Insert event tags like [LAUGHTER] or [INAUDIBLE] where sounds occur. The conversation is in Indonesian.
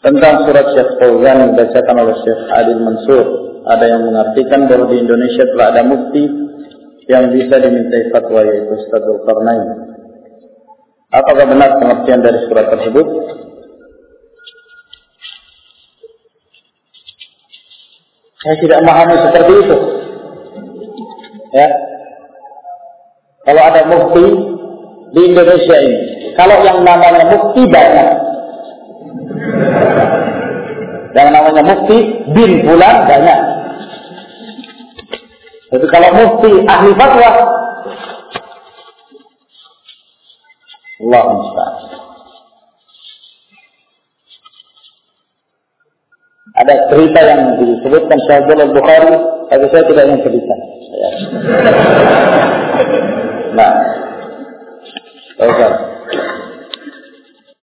tentang surat Syekh Fauzan dibacakan oleh Syekh Adil Mansur. Ada yang mengartikan bahwa di Indonesia telah ada mufti yang bisa dimintai fatwa yaitu Ustadzul Qarnain. Apakah benar pengertian dari surat tersebut? Saya tidak memahami seperti itu. Ya. Kalau ada mufti di Indonesia ini, kalau yang namanya mufti banyak, yang namanya mufti bin bulan banyak. Jadi kalau mufti ahli fatwa, Allah musta'an. Ada cerita yang disebutkan Syahid al-Bukhari, tapi saya tidak ingin cerita. [LAUGHS] Nah, Oke.